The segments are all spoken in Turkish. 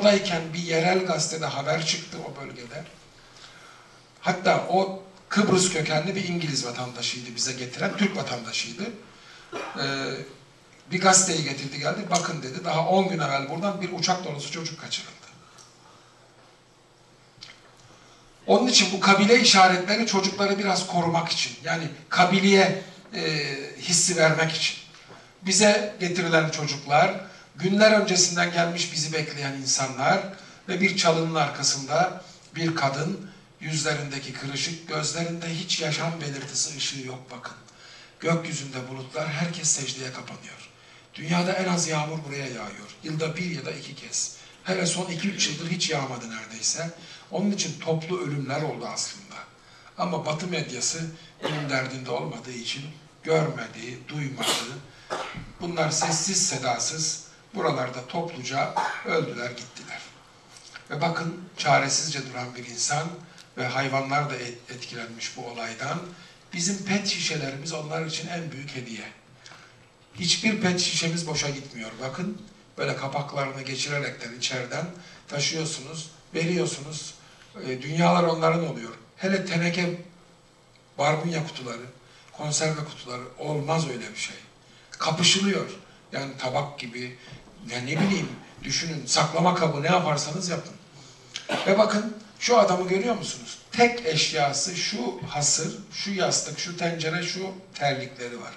Oradayken bir yerel gazetede haber çıktı o bölgede. Hatta o Kıbrıs kökenli bir İngiliz vatandaşıydı bize getiren, Türk vatandaşıydı. Ee, bir gazeteyi getirdi geldi, bakın dedi, daha 10 gün evvel buradan bir uçak dolusu çocuk kaçırıldı. Onun için bu kabile işaretleri çocukları biraz korumak için, yani kabileye e, hissi vermek için. Bize getirilen çocuklar, günler öncesinden gelmiş bizi bekleyen insanlar ve bir çalının arkasında bir kadın, yüzlerindeki kırışık, gözlerinde hiç yaşam belirtisi ışığı yok bakın. Gökyüzünde bulutlar, herkes secdeye kapanıyor. Dünyada en az yağmur buraya yağıyor. Yılda bir ya da iki kez. Hele son iki üç yıldır hiç yağmadı neredeyse. Onun için toplu ölümler oldu aslında. Ama Batı medyası bunun derdinde olmadığı için görmedi, duymadı. Bunlar sessiz sedasız buralarda topluca öldüler gittiler. Ve bakın çaresizce duran bir insan ve hayvanlar da etkilenmiş bu olaydan. Bizim pet şişelerimiz onlar için en büyük hediye. Hiçbir pet şişemiz boşa gitmiyor. Bakın böyle kapaklarını geçirerekten içeriden taşıyorsunuz, veriyorsunuz. E, dünyalar onların oluyor. Hele teneke barbunya kutuları, konserve kutuları olmaz öyle bir şey. Kapışılıyor. Yani tabak gibi, ya ne bileyim düşünün saklama kabı ne yaparsanız yapın. Ve bakın şu adamı görüyor musunuz? Tek eşyası şu hasır, şu yastık, şu tencere, şu terlikleri var.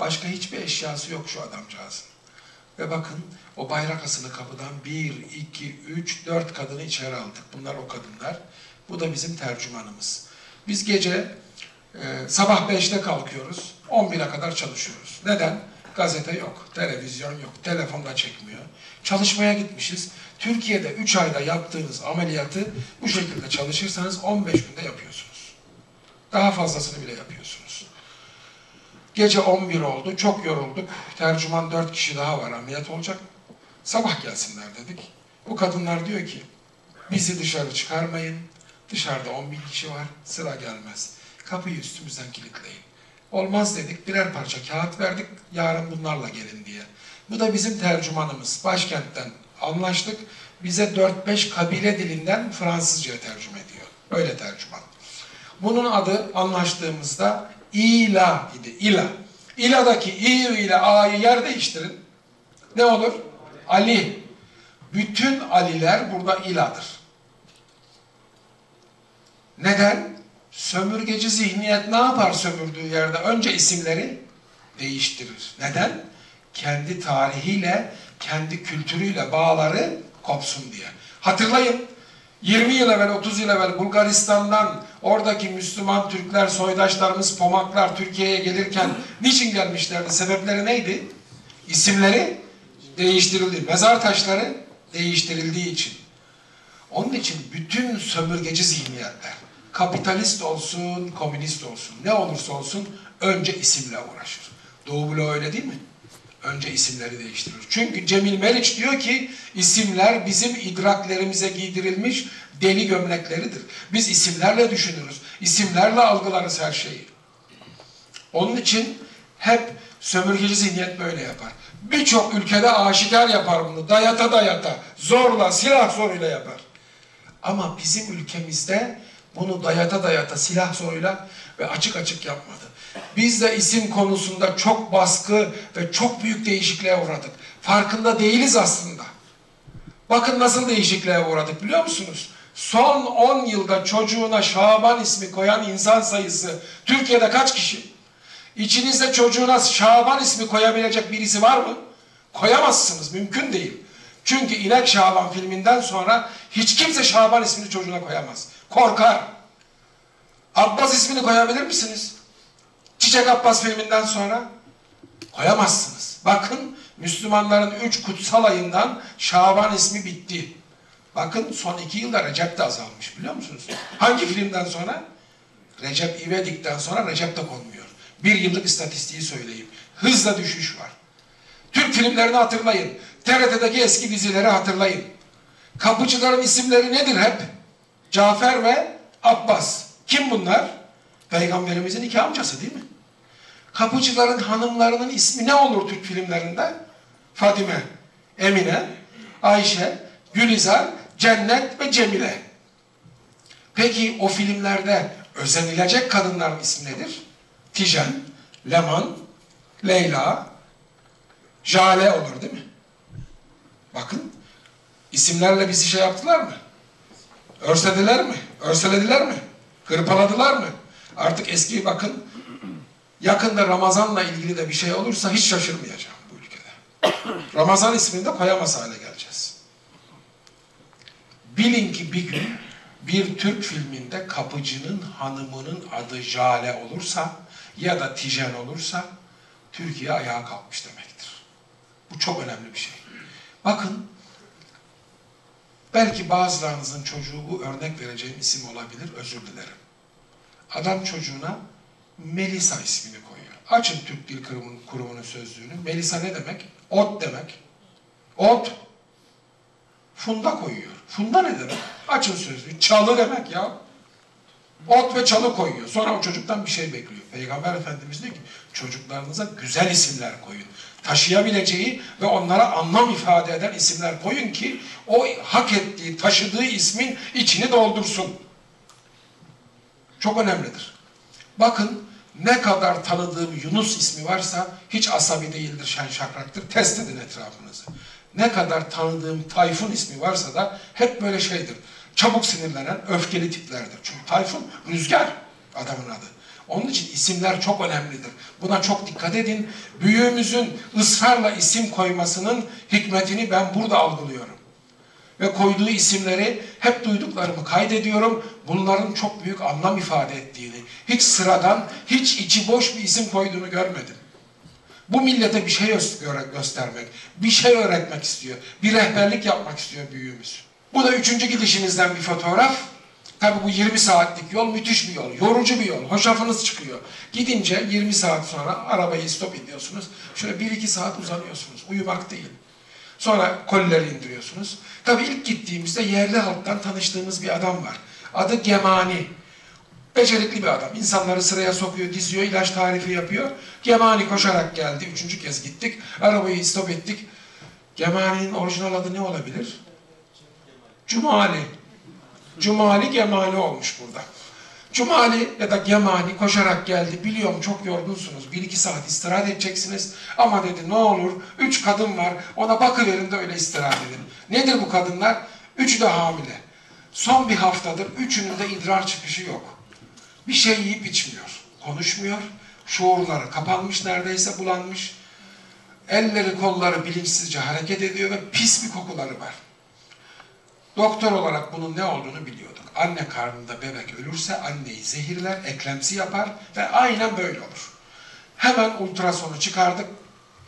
Başka hiçbir eşyası yok şu adamcağızın. Ve bakın o bayrak asılı kapıdan bir, iki, üç, dört kadını içeri aldık. Bunlar o kadınlar. Bu da bizim tercümanımız. Biz gece e, sabah beşte kalkıyoruz. on bire kadar çalışıyoruz. Neden? Gazete yok, televizyon yok, telefonda çekmiyor. Çalışmaya gitmişiz. Türkiye'de 3 ayda yaptığınız ameliyatı bu şekilde çalışırsanız 15 günde yapıyorsunuz. Daha fazlasını bile yapıyorsunuz. Gece 11 oldu, çok yorulduk. Tercüman 4 kişi daha var, ameliyat olacak. Sabah gelsinler dedik. Bu kadınlar diyor ki, bizi dışarı çıkarmayın. Dışarıda 10 bin kişi var, sıra gelmez. Kapıyı üstümüzden kilitleyin. Olmaz dedik, birer parça kağıt verdik, yarın bunlarla gelin diye. Bu da bizim tercümanımız. Başkentten anlaştık. Bize 4-5 kabile dilinden Fransızca'ya tercüme ediyor. Öyle tercüman. Bunun adı anlaştığımızda İla idi. İla. İla'daki İ ile A'yı yer değiştirin. Ne olur? Ali. Bütün Aliler burada İla'dır. Neden? Sömürgeci zihniyet ne yapar sömürdüğü yerde? Önce isimleri değiştirir. Neden? Kendi tarihiyle, kendi kültürüyle bağları kopsun diye. Hatırlayın, 20 yıl evvel, 30 yıl evvel Bulgaristan'dan oradaki Müslüman Türkler, soydaşlarımız, Pomaklar Türkiye'ye gelirken niçin gelmişlerdi? Sebepleri neydi? İsimleri değiştirildi. Mezar taşları değiştirildiği için. Onun için bütün sömürgeci zihniyetler, kapitalist olsun, komünist olsun, ne olursa olsun önce isimle uğraşır. Doğu bloğu öyle değil mi? Önce isimleri değiştirir. Çünkü Cemil Meriç diyor ki isimler bizim idraklerimize giydirilmiş deli gömlekleridir. Biz isimlerle düşünürüz. İsimlerle algılarız her şeyi. Onun için hep sömürgeci zihniyet böyle yapar. Birçok ülkede aşikar yapar bunu. Dayata dayata, zorla, silah zoruyla yapar. Ama bizim ülkemizde bunu dayata dayata, silah zoruyla ve açık açık yapmadı. Biz de isim konusunda çok baskı ve çok büyük değişikliğe uğradık. Farkında değiliz aslında. Bakın nasıl değişikliğe uğradık biliyor musunuz? Son 10 yılda çocuğuna Şaban ismi koyan insan sayısı Türkiye'de kaç kişi? İçinizde çocuğuna Şaban ismi koyabilecek birisi var mı? Koyamazsınız, mümkün değil. Çünkü İnek Şaban filminden sonra hiç kimse Şaban ismini çocuğuna koyamaz. Korkar. Abbas ismini koyabilir misiniz? Çiçek Abbas filminden sonra koyamazsınız. Bakın Müslümanların üç kutsal ayından Şaban ismi bitti. Bakın son iki yılda Recep de azalmış biliyor musunuz? Hangi filmden sonra? Recep İvedik'ten sonra Recep de konmuyor. Bir yıllık istatistiği söyleyeyim. Hızla düşüş var. Türk filmlerini hatırlayın. TRT'deki eski dizileri hatırlayın. Kapıcıların isimleri nedir hep? Cafer ve Abbas. Kim bunlar? Peygamberimizin iki amcası değil mi? Kapıcıların hanımlarının ismi ne olur Türk filmlerinde? Fadime, Emine, Ayşe, Gülizar, Cennet ve Cemile. Peki o filmlerde özenilecek kadınların ismi nedir? Tijen, Leman, Leyla, Jale olur değil mi? Bakın isimlerle bizi şey yaptılar mı? Örselediler mi? Örselediler mi? Hırpaladılar mı? Artık eski bakın yakında Ramazan'la ilgili de bir şey olursa hiç şaşırmayacağım bu ülkede. Ramazan ismini de koyamaz hale geleceğiz. Bilin ki bir gün bir Türk filminde kapıcının hanımının adı Jale olursa ya da Tijen olursa Türkiye ayağa kalkmış demektir. Bu çok önemli bir şey. Bakın belki bazılarınızın çocuğu bu örnek vereceğim isim olabilir. Özür dilerim. Adam çocuğuna Melisa ismini koyuyor. Açın Türk Dil Kurumu- Kurumu'nun sözlüğünü. Melisa ne demek? Ot demek. Ot. Funda koyuyor. Funda ne demek? Açın sözlüğü. Çalı demek ya. Ot ve çalı koyuyor. Sonra o çocuktan bir şey bekliyor. Peygamber Efendimiz diyor ki çocuklarınıza güzel isimler koyun. Taşıyabileceği ve onlara anlam ifade eden isimler koyun ki o hak ettiği, taşıdığı ismin içini doldursun. Çok önemlidir. Bakın ne kadar tanıdığım Yunus ismi varsa hiç asabi değildir, şen şakraktır. Test edin etrafınızı. Ne kadar tanıdığım Tayfun ismi varsa da hep böyle şeydir. Çabuk sinirlenen, öfkeli tiplerdir. Çünkü Tayfun rüzgar adamın adı. Onun için isimler çok önemlidir. Buna çok dikkat edin. Büyüğümüzün ısrarla isim koymasının hikmetini ben burada algılıyorum ve koyduğu isimleri hep duyduklarımı kaydediyorum. Bunların çok büyük anlam ifade ettiğini, hiç sıradan, hiç içi boş bir isim koyduğunu görmedim. Bu millete bir şey gö- göstermek, bir şey öğretmek istiyor, bir rehberlik yapmak istiyor büyüğümüz. Bu da üçüncü gidişinizden bir fotoğraf. Tabii bu 20 saatlik yol müthiş bir yol, yorucu bir yol, hoşafınız çıkıyor. Gidince 20 saat sonra arabayı stop ediyorsunuz. Şöyle 1-2 saat uzanıyorsunuz, uyumak değil. Sonra kolileri indiriyorsunuz. Tabii ilk gittiğimizde yerli halktan tanıştığımız bir adam var. Adı Gemani. Becerikli bir adam. İnsanları sıraya sokuyor, diziyor, ilaç tarifi yapıyor. Gemani koşarak geldi. Üçüncü kez gittik. Arabayı stop ettik. Gemani'nin orijinal adı ne olabilir? Cumali. Cumali Gemali olmuş burada. Cumali ya da Gemani koşarak geldi. Biliyorum çok yorgunsunuz. Bir iki saat istirahat edeceksiniz. Ama dedi ne olur üç kadın var. Ona bakıverin de öyle istirahat edin. Nedir bu kadınlar? Üçü de hamile. Son bir haftadır üçünün de idrar çıkışı yok. Bir şey yiyip içmiyor. Konuşmuyor. Şuurları kapanmış neredeyse bulanmış. Elleri kolları bilinçsizce hareket ediyor ve pis bir kokuları var. Doktor olarak bunun ne olduğunu biliyorduk. Anne karnında bebek ölürse anneyi zehirler, eklemsi yapar ve aynen böyle olur. Hemen ultrasonu çıkardık.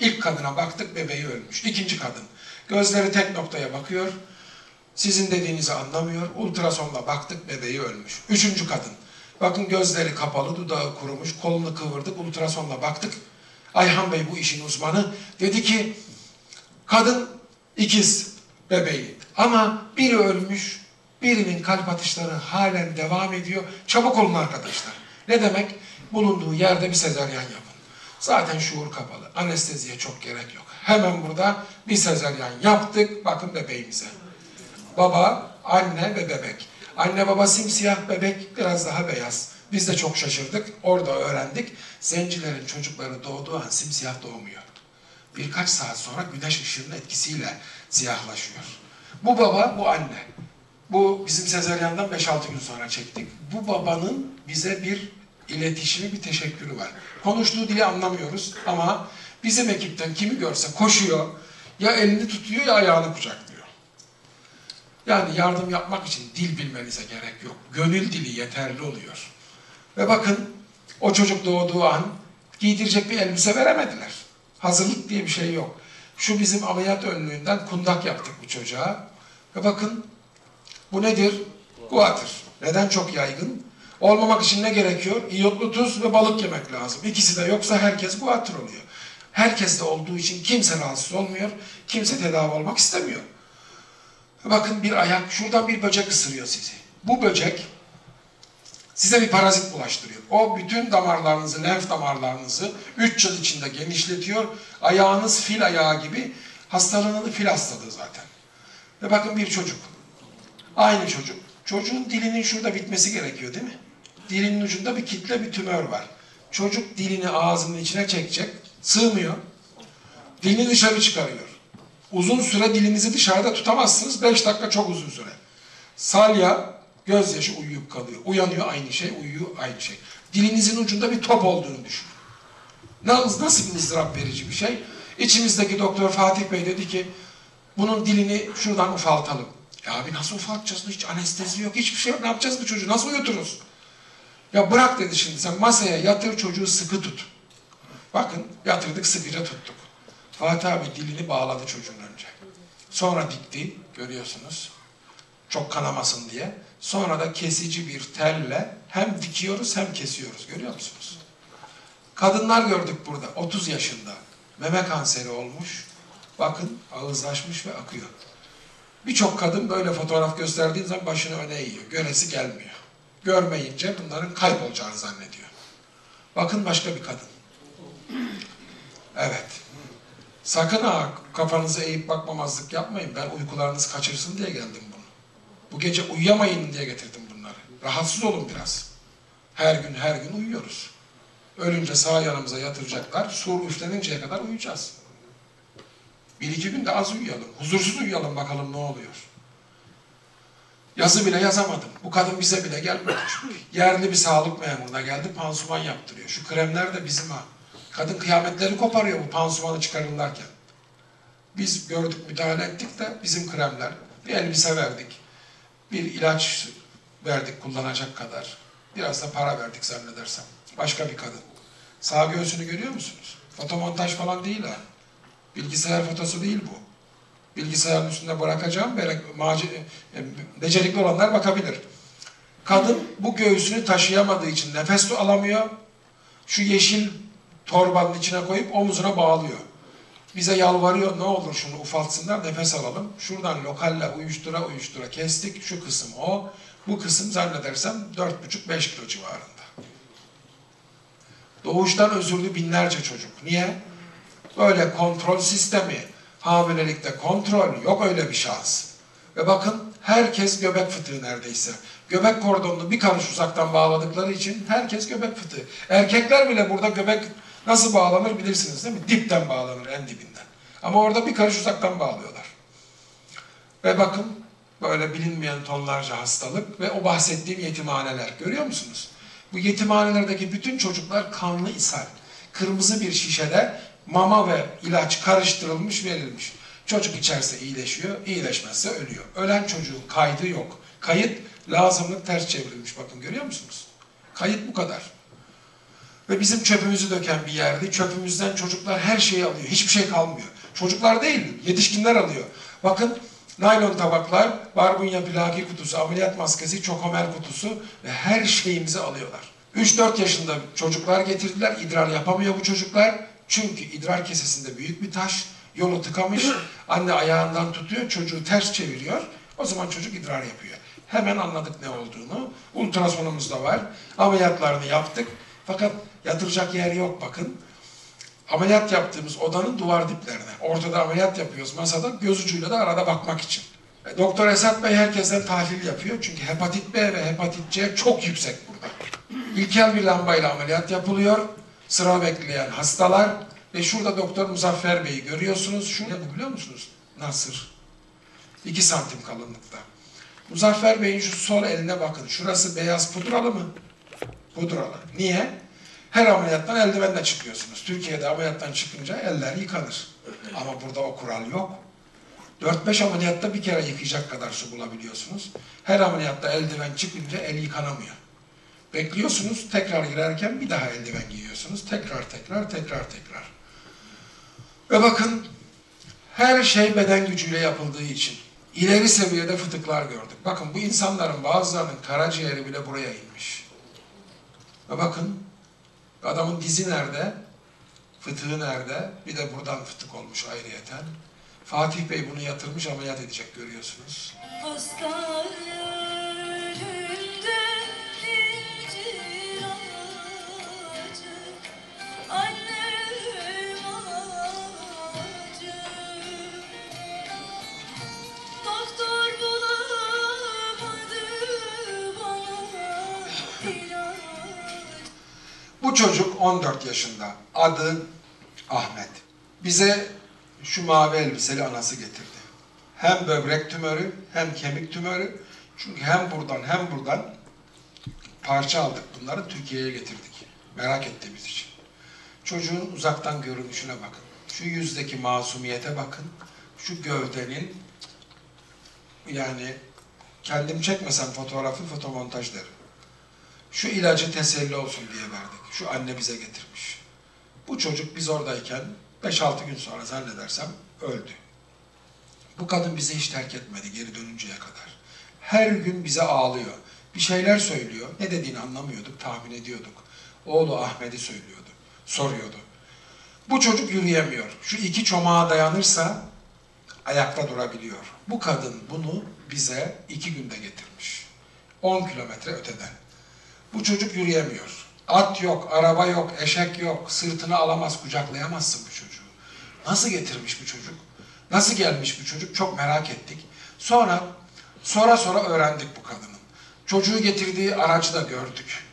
İlk kadına baktık bebeği ölmüş. İkinci kadın. Gözleri tek noktaya bakıyor. Sizin dediğinizi anlamıyor. Ultrasonla baktık bebeği ölmüş. Üçüncü kadın. Bakın gözleri kapalı, dudağı kurumuş, kolunu kıvırdık, ultrasonla baktık. Ayhan Bey bu işin uzmanı. Dedi ki kadın ikiz bebeği. Ama biri ölmüş, birinin kalp atışları halen devam ediyor. Çabuk olun arkadaşlar. Ne demek? Bulunduğu yerde bir sezaryen yapın. Zaten şuur kapalı. Anesteziye çok gerek yok. Hemen burada bir sezaryen yaptık. Bakın bebeğimize. Baba, anne ve bebek. Anne baba simsiyah, bebek biraz daha beyaz. Biz de çok şaşırdık. Orada öğrendik. Zencilerin çocukları doğduğu an simsiyah doğmuyor. Birkaç saat sonra güneş ışığının etkisiyle siyahlaşıyor. Bu baba, bu anne. Bu bizim sezaryandan 5-6 gün sonra çektik. Bu babanın bize bir iletişimi, bir teşekkürü var. Konuştuğu dili anlamıyoruz ama bizim ekipten kimi görse koşuyor, ya elini tutuyor ya ayağını kucaklıyor. Yani yardım yapmak için dil bilmenize gerek yok. Gönül dili yeterli oluyor. Ve bakın o çocuk doğduğu an giydirecek bir elbise veremediler. Hazırlık diye bir şey yok. Şu bizim ameliyat önlüğünden kundak yaptık bu çocuğa. Ve bakın bu nedir? Guatr. Neden çok yaygın? Olmamak için ne gerekiyor? İyotlu tuz ve balık yemek lazım. İkisi de yoksa herkes guatr oluyor. Herkes de olduğu için kimse rahatsız olmuyor. Kimse tedavi olmak istemiyor. Bakın bir ayak, şuradan bir böcek ısırıyor sizi. Bu böcek size bir parazit bulaştırıyor. O bütün damarlarınızı, lenf damarlarınızı 3 yıl içinde genişletiyor. Ayağınız fil ayağı gibi hastalığın adı fil hastalığı zaten. Ve bakın bir çocuk. Aynı çocuk. Çocuğun dilinin şurada bitmesi gerekiyor değil mi? Dilinin ucunda bir kitle, bir tümör var. Çocuk dilini ağzının içine çekecek. Sığmıyor. Dilini dışarı çıkarıyor. Uzun süre dilinizi dışarıda tutamazsınız. 5 dakika çok uzun süre. Salya, gözyaşı uyuyup kalıyor. Uyanıyor aynı şey, uyuyor aynı şey. Dilinizin ucunda bir top olduğunu düşünün. Nasıl, nasıl bir ızdırap verici bir şey? İçimizdeki doktor Fatih Bey dedi ki bunun dilini şuradan ufaltalım. Ya abi nasıl ufaltacağız? Hiç anestezi yok, hiçbir şey yok. Ne yapacağız bu çocuğu? Nasıl uyuturuz? Ya bırak dedi şimdi sen masaya yatır çocuğu sıkı tut. Bakın yatırdık sıkıca tuttuk. Fatih abi dilini bağladı çocuğun önce. Sonra dikti görüyorsunuz. Çok kanamasın diye. Sonra da kesici bir telle hem dikiyoruz hem kesiyoruz. Görüyor musunuz? Kadınlar gördük burada 30 yaşında. Meme kanseri olmuş. Bakın ağızlaşmış ve akıyor. Birçok kadın böyle fotoğraf gösterdiğin zaman başını öne eğiyor. Göresi gelmiyor. Görmeyince bunların kaybolacağını zannediyor. Bakın başka bir kadın. Evet. Sakın ha kafanızı eğip bakmamazlık yapmayın. Ben uykularınız kaçırsın diye geldim bunu. Bu gece uyuyamayın diye getirdim bunları. Rahatsız olun biraz. Her gün her gün uyuyoruz. Ölünce sağ yanımıza yatıracaklar. Sur üfleninceye kadar uyuyacağız. Bir iki gün de az uyuyalım. Huzursuz uyuyalım bakalım ne oluyor. Yazı bile yazamadım. Bu kadın bize bile gelmedi. Yerli bir sağlık memuruna geldi pansuman yaptırıyor. Şu kremler de bizim ha. Kadın kıyametleri koparıyor bu pansumanı çıkarırlarken. Biz gördük müdahale ettik de bizim kremler. Bir elbise verdik. Bir ilaç verdik kullanacak kadar. Biraz da para verdik zannedersem. Başka bir kadın. Sağ göğsünü görüyor musunuz? Fotomontaj falan değil ha. Bilgisayar fotosu değil bu. Bilgisayarın üstünde bırakacağım. E, becerikli olanlar bakabilir. Kadın bu göğsünü taşıyamadığı için nefes de alamıyor. Şu yeşil torbanın içine koyup omuzuna bağlıyor. Bize yalvarıyor ne olur şunu ufaltsınlar nefes alalım. Şuradan lokalle uyuştura uyuştura kestik. Şu kısım o. Bu kısım zannedersem 4,5-5 kilo civarında. Doğuştan özürlü binlerce çocuk. Niye? Böyle kontrol sistemi, hamilelikte kontrol yok öyle bir şans. Ve bakın herkes göbek fıtığı neredeyse. Göbek kordonunu bir karış uzaktan bağladıkları için herkes göbek fıtığı. Erkekler bile burada göbek nasıl bağlanır bilirsiniz değil mi? Dipten bağlanır en dibinden. Ama orada bir karış uzaktan bağlıyorlar. Ve bakın böyle bilinmeyen tonlarca hastalık ve o bahsettiğim yetimhaneler. Görüyor musunuz? Bu yetimhanelerdeki bütün çocuklar kanlı ishal. Kırmızı bir şişede mama ve ilaç karıştırılmış verilmiş. Çocuk içerse iyileşiyor, iyileşmezse ölüyor. Ölen çocuğun kaydı yok. Kayıt lazımlık ters çevrilmiş bakın görüyor musunuz? Kayıt bu kadar. Ve bizim çöpümüzü döken bir yerdi. Çöpümüzden çocuklar her şeyi alıyor. Hiçbir şey kalmıyor. Çocuklar değil, yetişkinler alıyor. Bakın naylon tabaklar, barbunya plaki kutusu, ameliyat maskesi, çokomer kutusu ve her şeyimizi alıyorlar. 3-4 yaşında çocuklar getirdiler. İdrar yapamıyor bu çocuklar. Çünkü idrar kesesinde büyük bir taş, yolu tıkamış. Anne ayağından tutuyor, çocuğu ters çeviriyor. O zaman çocuk idrar yapıyor. Hemen anladık ne olduğunu. Ultrasonumuz da var. Ameliyatlarını yaptık. Fakat yatıracak yer yok bakın. Ameliyat yaptığımız odanın duvar diplerine. Ortada ameliyat yapıyoruz masada, göz ucuyla da arada bakmak için. E, Doktor Esat Bey herkesten tahlil yapıyor. Çünkü hepatit B ve hepatit C çok yüksek burada. İlkel bir lambayla ameliyat yapılıyor. Sıra bekleyen hastalar. Ve şurada Doktor Muzaffer Bey'i görüyorsunuz. Şu ne bu biliyor musunuz? Nasır. 2 santim kalınlıkta. Muzaffer Bey'in şu sol eline bakın. Şurası beyaz pudralı mı? Pudralı. Niye? Her ameliyattan eldivenle çıkıyorsunuz. Türkiye'de ameliyattan çıkınca eller yıkanır. Ama burada o kural yok. 4-5 ameliyatta bir kere yıkayacak kadar su bulabiliyorsunuz. Her ameliyatta eldiven çıkınca el yıkanamıyor. Bekliyorsunuz, tekrar girerken bir daha eldiven giyiyorsunuz. Tekrar, tekrar, tekrar, tekrar. Ve bakın, her şey beden gücüyle yapıldığı için ileri seviyede fıtıklar gördük. Bakın bu insanların bazılarının karaciğeri bile buraya inmiş. Ve bakın, adamın dizi nerede? Fıtığı nerede? Bir de buradan fıtık olmuş ayrıyeten. Fatih Bey bunu yatırmış ameliyat edecek görüyorsunuz. Hasta Bu çocuk 14 yaşında. Adı Ahmet. Bize şu mavi elbiseli anası getirdi. Hem böbrek tümörü hem kemik tümörü. Çünkü hem buradan hem buradan parça aldık bunları Türkiye'ye getirdik. Merak ettiğimiz için. Çocuğun uzaktan görünüşüne bakın. Şu yüzdeki masumiyete bakın. Şu gövdenin yani kendim çekmesem fotoğrafı fotomontaj derim. Şu ilacı teselli olsun diye verdik. Şu anne bize getirmiş. Bu çocuk biz oradayken 5-6 gün sonra zannedersem öldü. Bu kadın bizi hiç terk etmedi geri dönünceye kadar. Her gün bize ağlıyor. Bir şeyler söylüyor. Ne dediğini anlamıyorduk, tahmin ediyorduk. Oğlu Ahmet'i söylüyordu, soruyordu. Bu çocuk yürüyemiyor. Şu iki çomağa dayanırsa ayakta durabiliyor. Bu kadın bunu bize iki günde getirmiş. 10 kilometre öteden. Bu çocuk yürüyemiyor. At yok, araba yok, eşek yok. Sırtını alamaz, kucaklayamazsın bu çocuğu. Nasıl getirmiş bu çocuk? Nasıl gelmiş bu çocuk? Çok merak ettik. Sonra, sonra sonra öğrendik bu kadının. Çocuğu getirdiği aracı da gördük.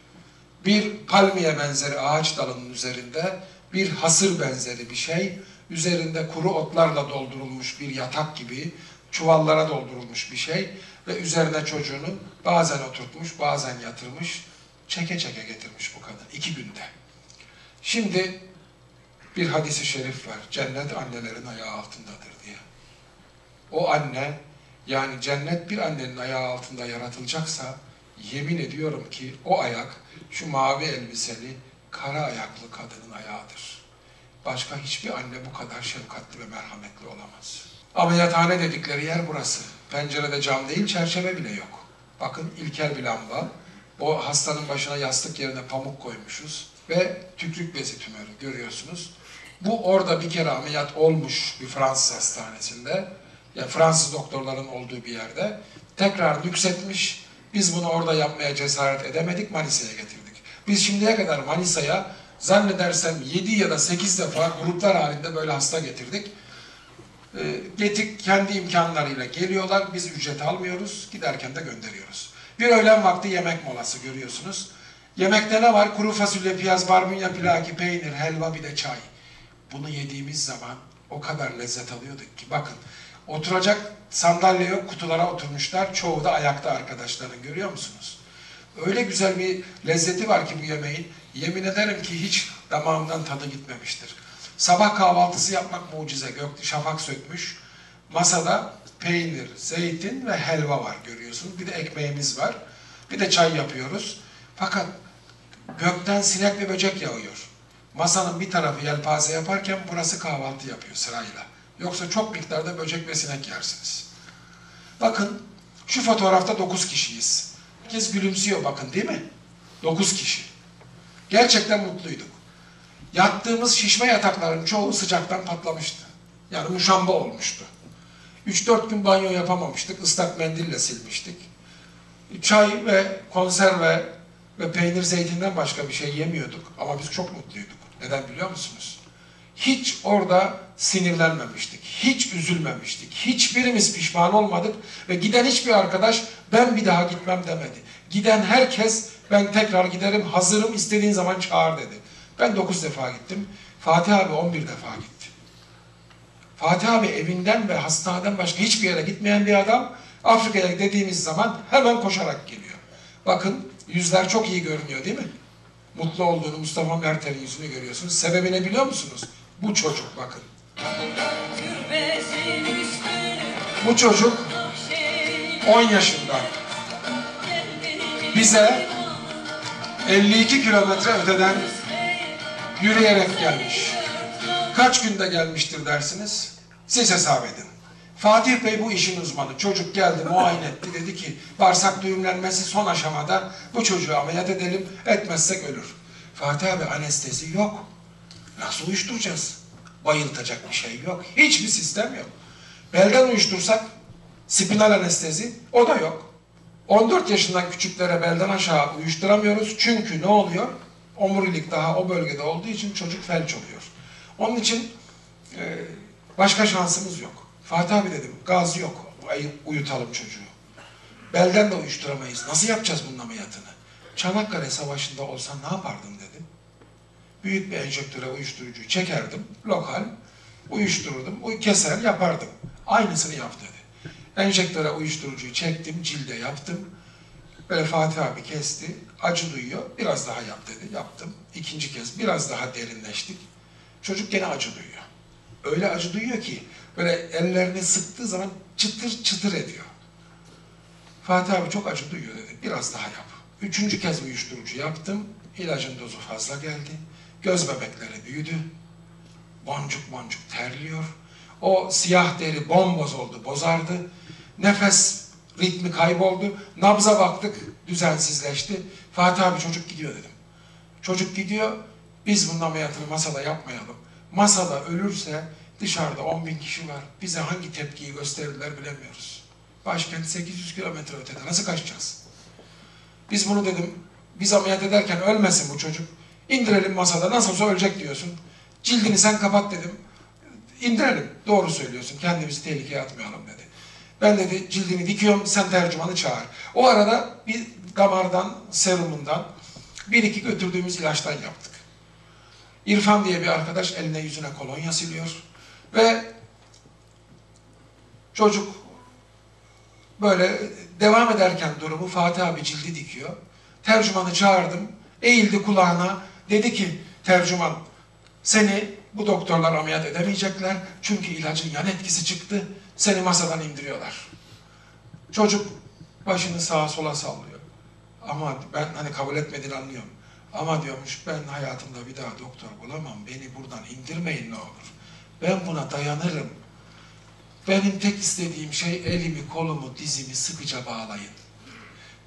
Bir palmiye benzeri ağaç dalının üzerinde bir hasır benzeri bir şey, üzerinde kuru otlarla doldurulmuş bir yatak gibi çuvallara doldurulmuş bir şey ve üzerine çocuğunu bazen oturtmuş, bazen yatırmış, çeke çeke getirmiş bu kadın iki günde. Şimdi bir hadisi şerif var. Cennet annelerin ayağı altındadır diye. O anne yani cennet bir annenin ayağı altında yaratılacaksa yemin ediyorum ki o ayak şu mavi elbiseli kara ayaklı kadının ayağıdır. Başka hiçbir anne bu kadar şefkatli ve merhametli olamaz. Ameliyathane dedikleri yer burası. Pencerede cam değil, çerçeve bile yok. Bakın ilkel bir lamba. O hastanın başına yastık yerine pamuk koymuşuz ve tükrük bezi tümörü görüyorsunuz. Bu orada bir kere ameliyat olmuş bir Fransız hastanesinde. Yani Fransız doktorların olduğu bir yerde. Tekrar nüksetmiş. Biz bunu orada yapmaya cesaret edemedik. Manisa'ya getirdik. Biz şimdiye kadar Manisa'ya zannedersem 7 ya da 8 defa gruplar halinde böyle hasta getirdik. E, getik kendi imkanlarıyla geliyorlar. Biz ücret almıyoruz. Giderken de gönderiyoruz. Bir öğlen vakti yemek molası görüyorsunuz. Yemekte ne var? Kuru fasulye, piyaz, barbunya, pilaki, peynir, helva bir de çay. Bunu yediğimiz zaman o kadar lezzet alıyorduk ki. Bakın oturacak sandalye yok kutulara oturmuşlar. Çoğu da ayakta arkadaşların görüyor musunuz? Öyle güzel bir lezzeti var ki bu yemeğin. Yemin ederim ki hiç damağımdan tadı gitmemiştir. Sabah kahvaltısı yapmak mucize. Gök şafak sökmüş. Masada peynir, zeytin ve helva var görüyorsunuz. Bir de ekmeğimiz var. Bir de çay yapıyoruz. Fakat gökten sinek ve böcek yağıyor. Masanın bir tarafı yelpaze yaparken burası kahvaltı yapıyor sırayla. Yoksa çok miktarda böcek ve sinek yersiniz. Bakın şu fotoğrafta 9 kişiyiz. Herkes gülümsüyor bakın değil mi? 9 kişi. Gerçekten mutluyduk. Yattığımız şişme yatakların çoğu sıcaktan patlamıştı. Yani muşamba olmuştu. 3-4 gün banyo yapamamıştık. ıslak mendille silmiştik. Çay ve konserve ve peynir zeytinden başka bir şey yemiyorduk. Ama biz çok mutluyduk. Neden biliyor musunuz? Hiç orada sinirlenmemiştik. Hiç üzülmemiştik. Hiçbirimiz pişman olmadık. Ve giden hiçbir arkadaş ben bir daha gitmem demedi. Giden herkes ben tekrar giderim, hazırım, istediğin zaman çağır dedi. Ben 9 defa gittim. Fatih abi 11 defa gitti. Fatih abi evinden ve hastaneden başka hiçbir yere gitmeyen bir adam Afrika'ya dediğimiz zaman hemen koşarak geliyor. Bakın yüzler çok iyi görünüyor değil mi? Mutlu olduğunu Mustafa Mertel'in yüzünü görüyorsunuz. Sebebi ne biliyor musunuz? Bu çocuk bakın. Bu çocuk şey 10 yaşında. Bize 52 kilometre öteden yürüyerek gelmiş. Kaç günde gelmiştir dersiniz? Siz hesap edin. Fatih Bey bu işin uzmanı. Çocuk geldi, muayene etti. Dedi ki bağırsak düğümlenmesi son aşamada. Bu çocuğu ameliyat edelim. Etmezsek ölür. Fatih abi anestezi yok. Nasıl uyuşturacağız? Bayıltacak bir şey yok. Hiçbir sistem yok. Belden uyuştursak spinal anestezi o da yok. 14 yaşından küçüklere belden aşağı uyuşturamıyoruz. Çünkü ne oluyor? Omurilik daha o bölgede olduğu için çocuk felç oluyor. Onun için e, başka şansımız yok. Fatih abi dedim gaz yok. Uyutalım çocuğu. Belden de uyuşturamayız. Nasıl yapacağız bunun ameliyatını? Çanakkale Savaşı'nda olsan ne yapardın. Büyük bir enjektöre uyuşturucuyu çekerdim. Lokal. Uyuştururdum. uy- Keser yapardım. Aynısını yap dedi. Enjektöre uyuşturucuyu çektim. Cilde yaptım. Böyle Fatih abi kesti. Acı duyuyor. Biraz daha yap dedi. Yaptım. İkinci kez biraz daha derinleştik. Çocuk gene acı duyuyor. Öyle acı duyuyor ki böyle ellerini sıktığı zaman çıtır çıtır ediyor. Fatih abi çok acı duyuyor dedi. Biraz daha yap. Üçüncü kez uyuşturucu yaptım. İlacın dozu fazla geldi. Göz bebekleri büyüdü. Boncuk boncuk terliyor. O siyah deri bomboz oldu, bozardı. Nefes ritmi kayboldu. Nabza baktık, düzensizleşti. Fatih abi çocuk gidiyor dedim. Çocuk gidiyor, biz bunun ameliyatını masada yapmayalım. Masada ölürse dışarıda 10 bin kişi var. Bize hangi tepkiyi gösterirler bilemiyoruz. Başkent 800 kilometre ötede. Nasıl kaçacağız? Biz bunu dedim, biz ameliyat ederken ölmesin bu çocuk. İndirelim masada, nasıl olsa ölecek diyorsun. Cildini sen kapat dedim. İndirelim, doğru söylüyorsun, kendimizi tehlikeye atmayalım dedi. Ben dedi cildini dikiyorum, sen tercümanı çağır. O arada bir damardan, serumundan bir iki götürdüğümüz ilaçtan yaptık. İrfan diye bir arkadaş eline yüzüne kolonya siliyor ve çocuk böyle devam ederken durumu Fatih abi cildi dikiyor. Tercümanı çağırdım. Eğildi kulağına. Dedi ki tercüman seni bu doktorlar ameliyat edemeyecekler. Çünkü ilacın yan etkisi çıktı. Seni masadan indiriyorlar. Çocuk başını sağa sola sallıyor. Ama ben hani kabul etmediğini anlıyorum. Ama diyormuş ben hayatımda bir daha doktor bulamam. Beni buradan indirmeyin ne olur. Ben buna dayanırım. Benim tek istediğim şey elimi, kolumu, dizimi sıkıca bağlayın.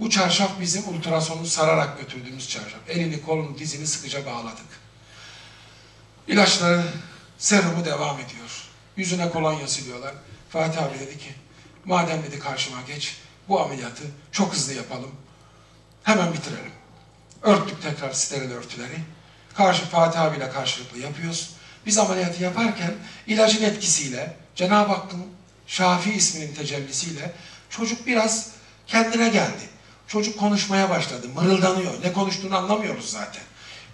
Bu çarşaf bizim ultrasonu sararak götürdüğümüz çarşaf. Elini, kolunu, dizini sıkıca bağladık. İlaçları, serumu devam ediyor. Yüzüne kolonya siliyorlar. Fatih abi dedi ki, madem dedi karşıma geç, bu ameliyatı çok hızlı yapalım. Hemen bitirelim. Örttük tekrar steril örtüleri. Karşı Fatih abiyle karşılıklı yapıyoruz. Biz ameliyatı yaparken ilacın etkisiyle, Cenab-ı Hakk'ın Şafi isminin tecellisiyle çocuk biraz kendine geldi. Çocuk konuşmaya başladı, mırıldanıyor. Ne konuştuğunu anlamıyoruz zaten.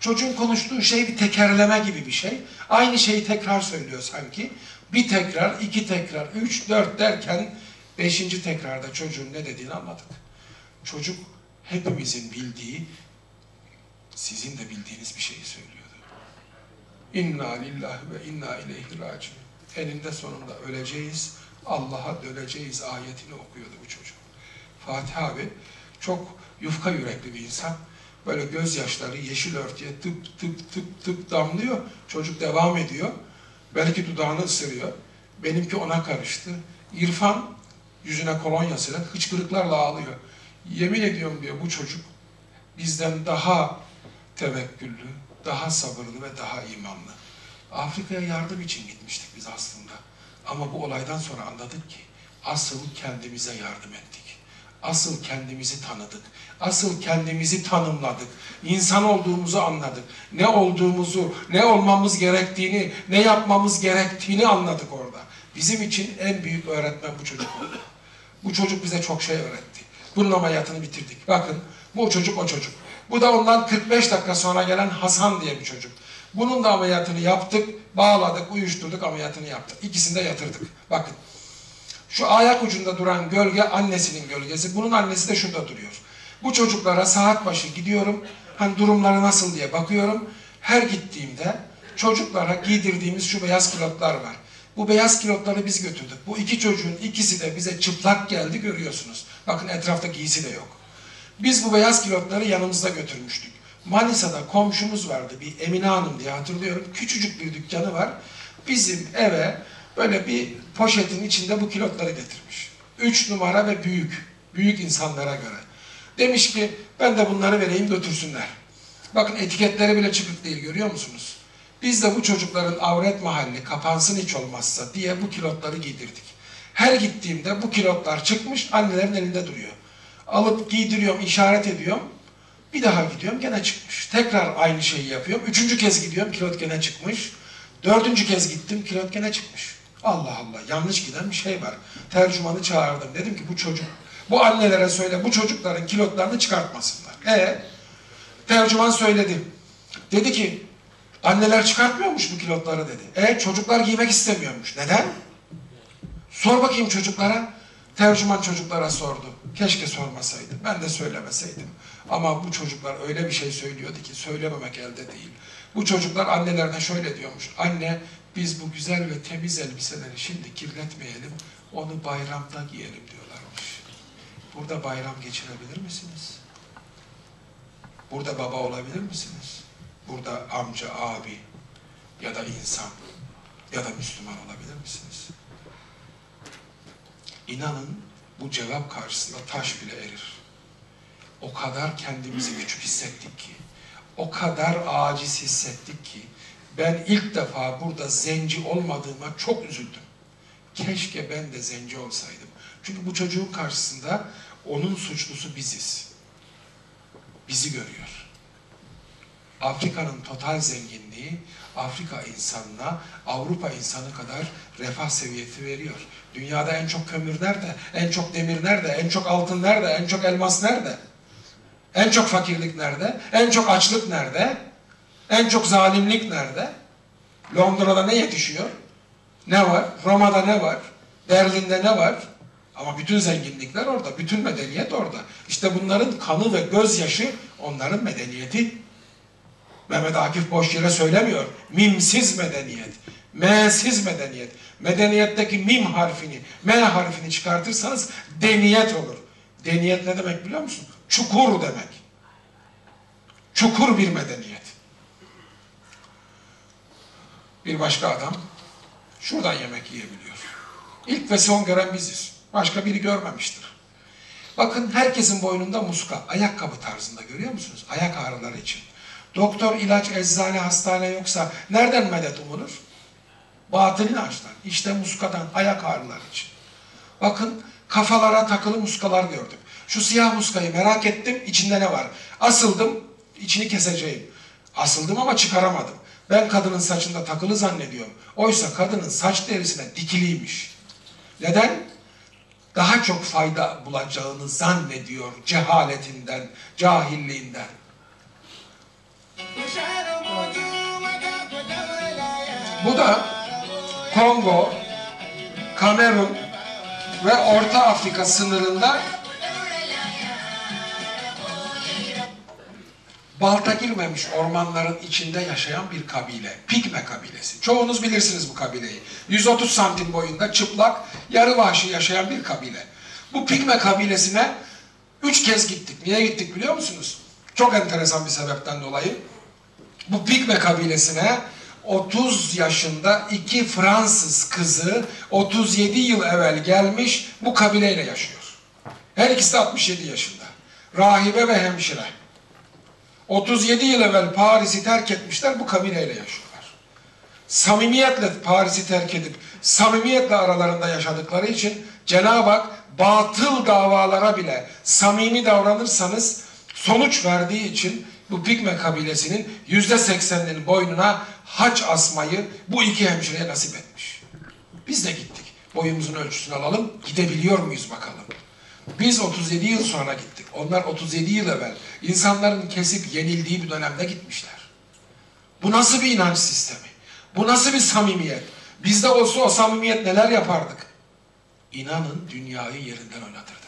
Çocuğun konuştuğu şey bir tekerleme gibi bir şey. Aynı şeyi tekrar söylüyor sanki. Bir tekrar, iki tekrar, üç, dört derken beşinci tekrarda çocuğun ne dediğini anladık. Çocuk hepimizin bildiği, sizin de bildiğiniz bir şeyi söylüyordu. İnna lillahi ve inna ileyhi raciun. Eninde sonunda öleceğiz, Allah'a döneceğiz ayetini okuyordu bu çocuk. Fatih abi çok yufka yürekli bir insan. Böyle gözyaşları yeşil örtüye tıp tıp tıp tıp damlıyor. Çocuk devam ediyor. Belki dudağını ısırıyor. Benimki ona karıştı. İrfan yüzüne kolonyasıyla hıçkırıklarla ağlıyor. Yemin ediyorum diyor bu çocuk bizden daha tevekküllü, daha sabırlı ve daha imanlı. Afrika'ya yardım için gitmiştik biz aslında. Ama bu olaydan sonra anladık ki asıl kendimize yardım ettik. Asıl kendimizi tanıdık. Asıl kendimizi tanımladık. İnsan olduğumuzu anladık. Ne olduğumuzu, ne olmamız gerektiğini, ne yapmamız gerektiğini anladık orada. Bizim için en büyük öğretmen bu çocuk oldu. Bu çocuk bize çok şey öğretti. Bunun ameliyatını bitirdik. Bakın bu çocuk o çocuk. Bu da ondan 45 dakika sonra gelen Hasan diye bir çocuk. Bunun da ameliyatını yaptık, bağladık, uyuşturduk, ameliyatını yaptık. İkisini de yatırdık. Bakın. Şu ayak ucunda duran gölge annesinin gölgesi. Bunun annesi de şurada duruyor. Bu çocuklara saat başı gidiyorum. Hani durumları nasıl diye bakıyorum. Her gittiğimde çocuklara giydirdiğimiz şu beyaz kilotlar var. Bu beyaz kilotları biz götürdük. Bu iki çocuğun ikisi de bize çıplak geldi görüyorsunuz. Bakın etrafta giysi de yok. Biz bu beyaz kilotları yanımızda götürmüştük. Manisa'da komşumuz vardı bir Emine Hanım diye hatırlıyorum. Küçücük bir dükkanı var. Bizim eve böyle bir poşetin içinde bu kilotları getirmiş. Üç numara ve büyük. Büyük insanlara göre. Demiş ki ben de bunları vereyim götürsünler. Bakın etiketleri bile çıkık değil görüyor musunuz? Biz de bu çocukların avret mahalli kapansın hiç olmazsa diye bu kilotları giydirdik. Her gittiğimde bu kilotlar çıkmış annelerin elinde duruyor. Alıp giydiriyorum, işaret ediyorum. Bir daha gidiyorum gene çıkmış. Tekrar aynı şeyi yapıyorum. Üçüncü kez gidiyorum kilot gene çıkmış. Dördüncü kez gittim kilot gene çıkmış. Allah Allah yanlış giden bir şey var. Tercümanı çağırdım. Dedim ki bu çocuk, bu annelere söyle bu çocukların kilotlarını çıkartmasınlar. E tercüman söyledi. Dedi ki Anneler çıkartmıyormuş bu kilotları dedi. E çocuklar giymek istemiyormuş. Neden? Sor bakayım çocuklara. Tercüman çocuklara sordu. Keşke sormasaydı. Ben de söylemeseydim. Ama bu çocuklar öyle bir şey söylüyordu ki söylememek elde değil. Bu çocuklar annelerine şöyle diyormuş. Anne biz bu güzel ve temiz elbiseleri şimdi kirletmeyelim. Onu bayramda giyelim diyorlarmış. Burada bayram geçirebilir misiniz? Burada baba olabilir misiniz? Burada amca, abi ya da insan ya da Müslüman olabilir misiniz? İnanın bu cevap karşısında taş bile erir. O kadar kendimizi küçük hissettik ki, o kadar aciz hissettik ki, ben ilk defa burada zenci olmadığıma çok üzüldüm. Keşke ben de zenci olsaydım. Çünkü bu çocuğun karşısında onun suçlusu biziz. Bizi görüyor. Afrika'nın total zenginliği Afrika insanına Avrupa insanı kadar refah seviyesi veriyor. Dünyada en çok kömür nerede? En çok demir nerede? En çok altın nerede? En çok elmas nerede? En çok fakirlik nerede? En çok açlık nerede? En çok zalimlik nerede? Londra'da ne yetişiyor? Ne var? Roma'da ne var? Berlin'de ne var? Ama bütün zenginlikler orada, bütün medeniyet orada. İşte bunların kanı ve gözyaşı onların medeniyeti. Mehmet Akif boş yere söylemiyor. Mimsiz medeniyet, m'siz medeniyet. Medeniyetteki mim harfini, m harfini çıkartırsanız deniyet olur. Deniyet ne demek biliyor musun? Çukur demek. Çukur bir medeniyet. Bir başka adam şuradan yemek yiyebiliyor. İlk ve son gören biziz. Başka biri görmemiştir. Bakın herkesin boynunda muska, ayakkabı tarzında görüyor musunuz? Ayak ağrıları için. Doktor, ilaç, eczane, hastane yoksa nereden medet umulur? Batıl inançtan. İşte muskadan, ayak ağrıları için. Bakın kafalara takılı muskalar gördüm. Şu siyah muskayı merak ettim, içinde ne var? Asıldım, içini keseceğim. Asıldım ama çıkaramadım. Ben kadının saçında takılı zannediyorum. Oysa kadının saç derisine dikiliymiş. Neden? Daha çok fayda bulacağını zannediyor cehaletinden, cahilliğinden. Bu da Kongo, Kamerun ve Orta Afrika sınırında balta girmemiş ormanların içinde yaşayan bir kabile. Pigme kabilesi. Çoğunuz bilirsiniz bu kabileyi. 130 santim boyunda çıplak, yarı vahşi yaşayan bir kabile. Bu Pigme kabilesine üç kez gittik. Niye gittik biliyor musunuz? Çok enteresan bir sebepten dolayı. Bu Pigme kabilesine 30 yaşında iki Fransız kızı 37 yıl evvel gelmiş bu kabileyle yaşıyor. Her ikisi de 67 yaşında. Rahibe ve hemşire. 37 yıl evvel Paris'i terk etmişler bu kabileyle yaşıyorlar. Samimiyetle Paris'i terk edip samimiyetle aralarında yaşadıkları için Cenab-ı Hak batıl davalara bile samimi davranırsanız sonuç verdiği için bu Pigme kabilesinin yüzde sekseninin boynuna haç asmayı bu iki hemşireye nasip etmiş. Biz de gittik. Boyumuzun ölçüsünü alalım. Gidebiliyor muyuz bakalım. Biz 37 yıl sonra gittik. Onlar 37 yıl evvel insanların kesip yenildiği bir dönemde gitmişler. Bu nasıl bir inanç sistemi? Bu nasıl bir samimiyet? Bizde olsa o samimiyet neler yapardık? İnanın dünyayı yerinden oynatırdık.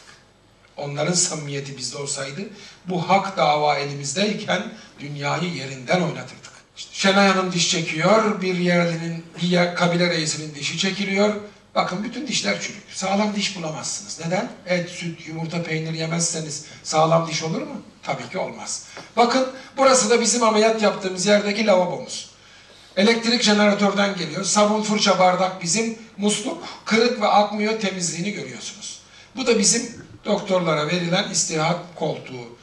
Onların samimiyeti bizde olsaydı bu hak dava elimizdeyken dünyayı yerinden oynatırdık. İşte Şenay Hanım diş çekiyor, bir yerlinin, bir yer, kabile reisinin dişi çekiliyor. Bakın bütün dişler çürük. Sağlam diş bulamazsınız. Neden? Et, süt, yumurta, peynir yemezseniz sağlam diş olur mu? Tabii ki olmaz. Bakın burası da bizim ameliyat yaptığımız yerdeki lavabomuz. Elektrik jeneratörden geliyor. Sabun, fırça, bardak bizim. Musluk kırık ve akmıyor temizliğini görüyorsunuz. Bu da bizim doktorlara verilen istirahat koltuğu.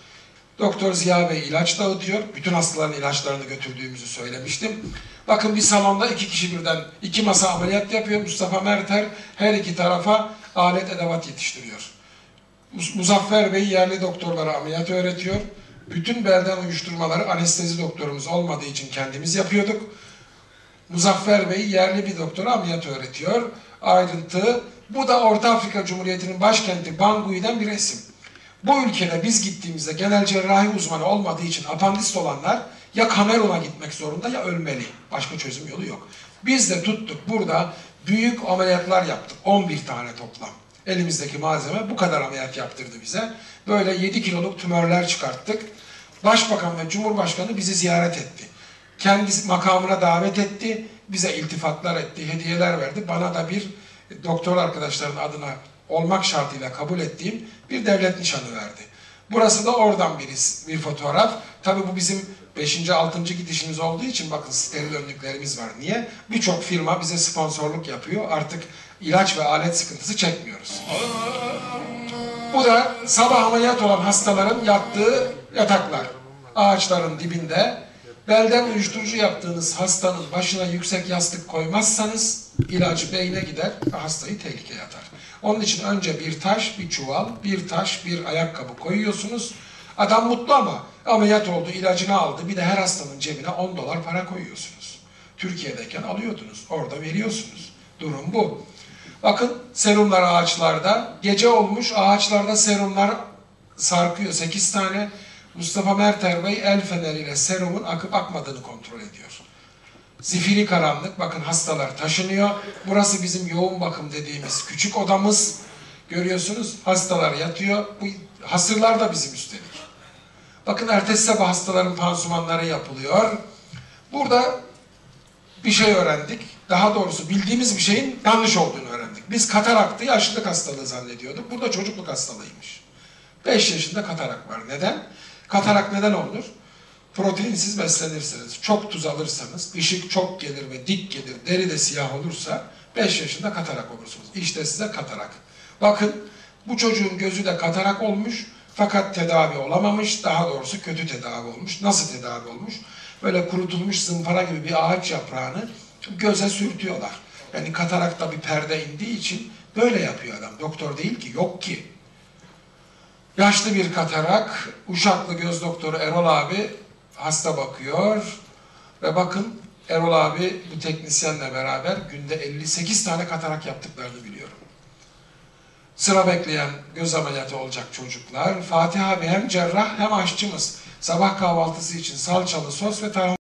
Doktor Ziya Bey ilaç dağıtıyor. Bütün hastaların ilaçlarını götürdüğümüzü söylemiştim. Bakın bir salonda iki kişi birden iki masa ameliyat yapıyor. Mustafa Merter her iki tarafa alet edevat yetiştiriyor. Muz- Muzaffer Bey yerli doktorlara ameliyat öğretiyor. Bütün belden uyuşturmaları anestezi doktorumuz olmadığı için kendimiz yapıyorduk. Muzaffer Bey yerli bir doktora ameliyat öğretiyor. Ayrıntı, bu da Orta Afrika Cumhuriyeti'nin başkenti Bangui'den bir resim. Bu ülkede biz gittiğimizde genel cerrahi uzmanı olmadığı için apandist olanlar Ya Kamerun'a gitmek zorunda ya ölmeli. Başka çözüm yolu yok. Biz de tuttuk burada büyük ameliyatlar yaptık. 11 tane toplam. Elimizdeki malzeme bu kadar ameliyat yaptırdı bize. Böyle 7 kiloluk tümörler çıkarttık. Başbakan ve Cumhurbaşkanı bizi ziyaret etti. Kendisi makamına davet etti. Bize iltifatlar etti, hediyeler verdi. Bana da bir doktor arkadaşların adına olmak şartıyla kabul ettiğim bir devlet nişanı verdi. Burası da oradan bir, bir fotoğraf. Tabii bu bizim 5. 6. gidişimiz olduğu için bakın steril önlüklerimiz var. Niye? Birçok firma bize sponsorluk yapıyor. Artık ilaç ve alet sıkıntısı çekmiyoruz. Bu da sabah ameliyat olan hastaların yattığı yataklar. Ağaçların dibinde belden uyuşturucu yaptığınız hastanın başına yüksek yastık koymazsanız ilacı beyne gider ve hastayı tehlikeye atar. Onun için önce bir taş, bir çuval, bir taş, bir ayakkabı koyuyorsunuz. Adam mutlu ama ameliyat oldu, ilacını aldı. Bir de her hastanın cebine 10 dolar para koyuyorsunuz. Türkiye'deyken alıyordunuz, orada veriyorsunuz. Durum bu. Bakın serumlar ağaçlarda. Gece olmuş ağaçlarda serumlar sarkıyor. 8 tane. Mustafa Merter Bey el feneriyle serumun akıp akmadığını kontrol ediyor. Zifiri karanlık. Bakın hastalar taşınıyor. Burası bizim yoğun bakım dediğimiz küçük odamız. Görüyorsunuz hastalar yatıyor. Bu hasırlar da bizim üstelik. Bakın ertesi sabah hastaların pansumanları yapılıyor. Burada bir şey öğrendik. Daha doğrusu bildiğimiz bir şeyin yanlış olduğunu öğrendik. Biz kataraktı yaşlılık hastalığı zannediyorduk. Burada çocukluk hastalığıymış. 5 yaşında katarak var. Neden? Katarak neden olur? Proteinsiz beslenirseniz, çok tuz alırsanız, ışık çok gelir ve dik gelir, deri de siyah olursa 5 yaşında katarak olursunuz. İşte size katarak. Bakın bu çocuğun gözü de katarak olmuş fakat tedavi olamamış. Daha doğrusu kötü tedavi olmuş. Nasıl tedavi olmuş? Böyle kurutulmuş zımpara gibi bir ağaç yaprağını göze sürtüyorlar. Yani katarakta bir perde indiği için böyle yapıyor adam. Doktor değil ki, yok ki. Yaşlı bir katarak, Uşaklı göz doktoru Erol abi hasta bakıyor. Ve bakın Erol abi bu teknisyenle beraber günde 58 tane katarak yaptıklarını biliyorum. Sıra bekleyen göz ameliyatı olacak çocuklar. Fatih abi hem cerrah hem aşçımız. Sabah kahvaltısı için salçalı sos ve tarhana